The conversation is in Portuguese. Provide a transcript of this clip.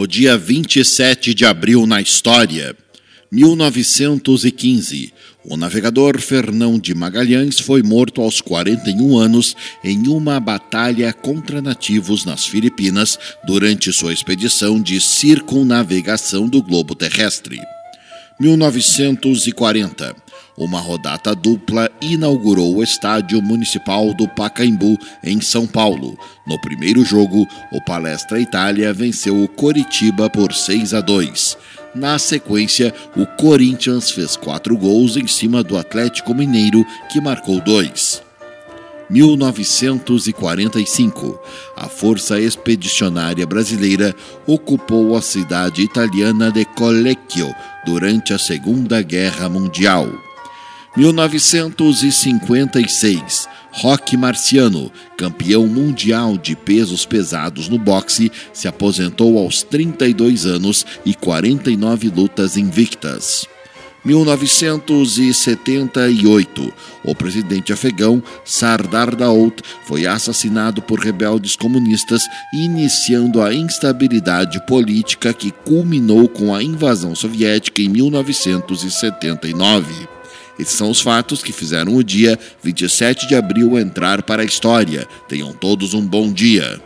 O dia 27 de abril na história. 1915. O navegador Fernão de Magalhães foi morto aos 41 anos em uma batalha contra nativos nas Filipinas durante sua expedição de circunnavegação do globo terrestre. 1940. Uma rodata dupla inaugurou o Estádio Municipal do Pacaembu, em São Paulo. No primeiro jogo, o Palestra Itália venceu o Coritiba por 6 a 2. Na sequência, o Corinthians fez quatro gols em cima do Atlético Mineiro, que marcou dois. 1945, a Força Expedicionária Brasileira ocupou a cidade italiana de Collecchio durante a Segunda Guerra Mundial. 1956, Rock Marciano, campeão mundial de pesos pesados no boxe, se aposentou aos 32 anos e 49 lutas invictas. 1978, o presidente afegão Sardar Daoud foi assassinado por rebeldes comunistas, iniciando a instabilidade política que culminou com a invasão soviética em 1979. Esses são os fatos que fizeram o dia 27 de abril entrar para a história. Tenham todos um bom dia.